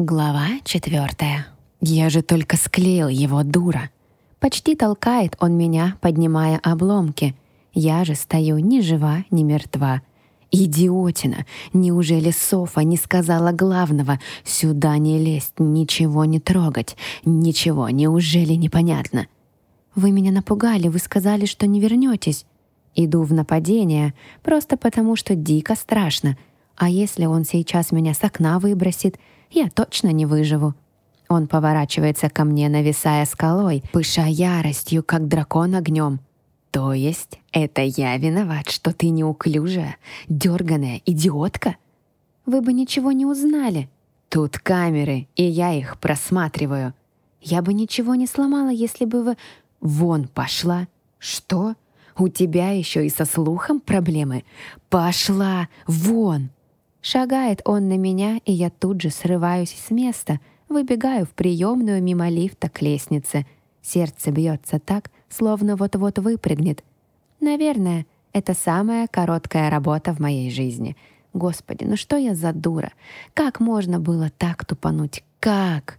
Глава четвертая. Я же только склеил его, дура. Почти толкает он меня, поднимая обломки. Я же стою ни жива, ни мертва. Идиотина! Неужели Софа не сказала главного? Сюда не лезть, ничего не трогать. Ничего, неужели непонятно? Вы меня напугали, вы сказали, что не вернетесь. Иду в нападение, просто потому что дико страшно. А если он сейчас меня с окна выбросит — я точно не выживу. Он поворачивается ко мне, нависая скалой, пыша яростью, как дракон огнем. То есть это я виноват, что ты неуклюжая, дерганая идиотка? Вы бы ничего не узнали. Тут камеры, и я их просматриваю. Я бы ничего не сломала, если бы вы... Вон пошла. Что? У тебя еще и со слухом проблемы? Пошла! Вон! Шагает он на меня, и я тут же срываюсь с места, выбегаю в приемную мимо лифта к лестнице. Сердце бьется так, словно вот-вот выпрыгнет. Наверное, это самая короткая работа в моей жизни. Господи, ну что я за дура? Как можно было так тупануть? Как?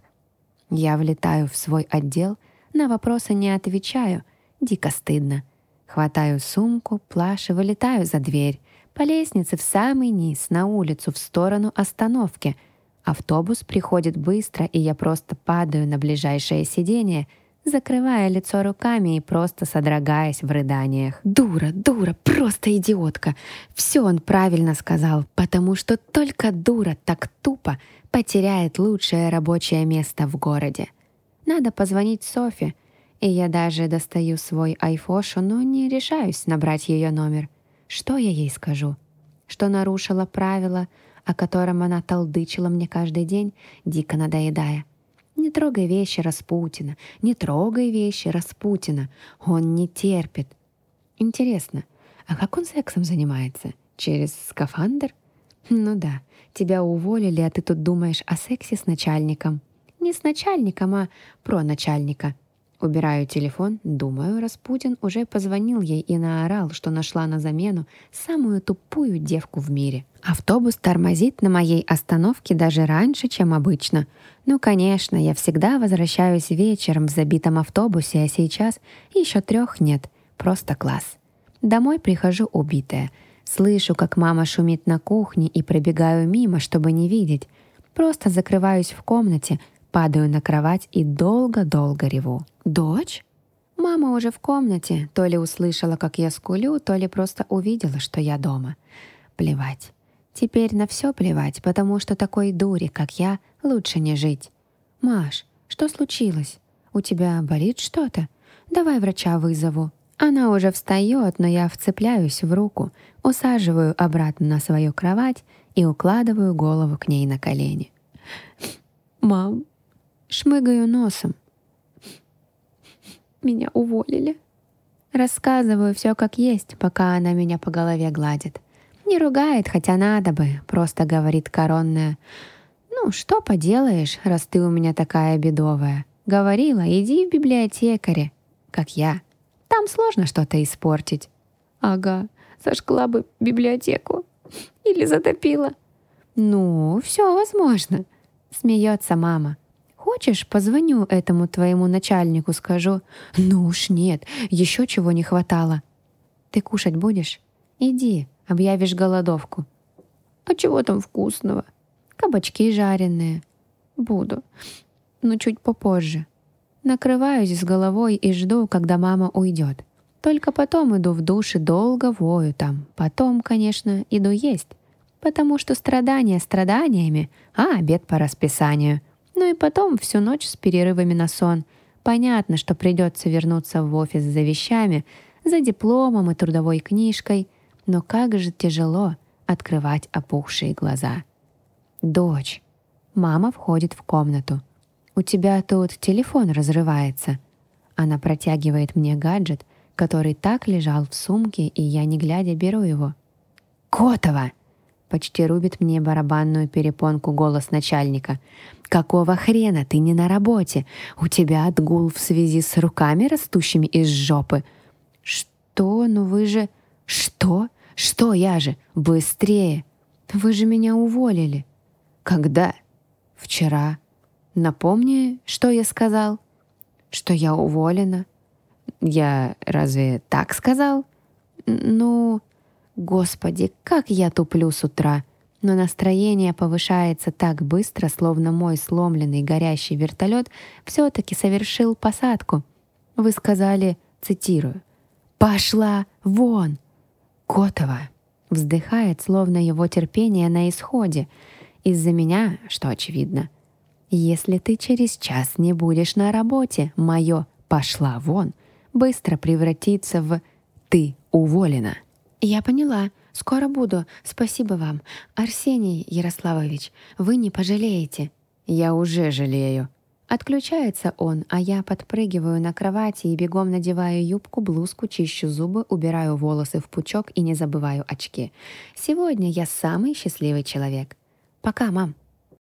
Я влетаю в свой отдел, на вопросы не отвечаю. Дико стыдно. Хватаю сумку, плащ и вылетаю за дверь. По лестнице в самый низ, на улицу, в сторону остановки. Автобус приходит быстро, и я просто падаю на ближайшее сиденье, закрывая лицо руками и просто содрогаясь в рыданиях. «Дура, дура, просто идиотка!» Все он правильно сказал, потому что только дура так тупо потеряет лучшее рабочее место в городе. Надо позвонить Софе, и я даже достаю свой айфошу, но не решаюсь набрать ее номер — что я ей скажу? Что нарушила правила, о котором она толдычила мне каждый день, дико надоедая. Не трогай вещи Распутина, не трогай вещи Распутина. Он не терпит. Интересно, а как он сексом занимается? Через скафандр? Ну да, тебя уволили, а ты тут думаешь о сексе с начальником. Не с начальником, а про начальника. Убираю телефон, думаю, Распутин уже позвонил ей и наорал, что нашла на замену самую тупую девку в мире. Автобус тормозит на моей остановке даже раньше, чем обычно. Ну, конечно, я всегда возвращаюсь вечером в забитом автобусе, а сейчас еще трех нет. Просто класс. Домой прихожу убитая. Слышу, как мама шумит на кухне и пробегаю мимо, чтобы не видеть. Просто закрываюсь в комнате, Падаю на кровать и долго-долго реву. «Дочь?» Мама уже в комнате, то ли услышала, как я скулю, то ли просто увидела, что я дома. Плевать. Теперь на все плевать, потому что такой дури, как я, лучше не жить. «Маш, что случилось? У тебя болит что-то? Давай врача вызову». Она уже встает, но я вцепляюсь в руку, усаживаю обратно на свою кровать и укладываю голову к ней на колени. «Мам, Шмыгаю носом. Меня уволили. Рассказываю все как есть, пока она меня по голове гладит. Не ругает, хотя надо бы, просто говорит коронная. «Ну, что поделаешь, раз ты у меня такая бедовая. Говорила, иди в библиотекаре, как я. Там сложно что-то испортить». «Ага, сожгла бы библиотеку. Или затопила». «Ну, все возможно», — смеется мама. Хочешь, позвоню этому твоему начальнику, скажу. Ну уж нет, еще чего не хватало. Ты кушать будешь? Иди, объявишь голодовку. А чего там вкусного? Кабачки жареные. Буду, но чуть попозже. Накрываюсь с головой и жду, когда мама уйдет. Только потом иду в душ и долго вою там. Потом, конечно, иду есть. Потому что страдания страданиями, а обед по расписанию — ну и потом всю ночь с перерывами на сон. Понятно, что придется вернуться в офис за вещами, за дипломом и трудовой книжкой, но как же тяжело открывать опухшие глаза. «Дочь!» Мама входит в комнату. «У тебя тут телефон разрывается». Она протягивает мне гаджет, который так лежал в сумке, и я, не глядя, беру его. «Котова!» Почти рубит мне барабанную перепонку голос начальника. «Какого хрена ты не на работе? У тебя отгул в связи с руками, растущими из жопы». «Что? Ну вы же...» «Что? Что я же? Быстрее! Вы же меня уволили». «Когда?» Вчера. Напомни, что я сказал? Что я уволена? Я разве так сказал? Ну, господи, как я туплю с утра. Но настроение повышается так быстро, словно мой сломленный горящий вертолет все-таки совершил посадку. Вы сказали, цитирую, «Пошла вон!» Котова вздыхает, словно его терпение на исходе. Из-за меня, что очевидно. Если ты через час не будешь на работе, мое «пошла вон» быстро превратится в «ты уволена». Я поняла. Скоро буду. Спасибо вам. Арсений Ярославович, вы не пожалеете. Я уже жалею. Отключается он, а я подпрыгиваю на кровати и бегом надеваю юбку, блузку, чищу зубы, убираю волосы в пучок и не забываю очки. Сегодня я самый счастливый человек. Пока, мам.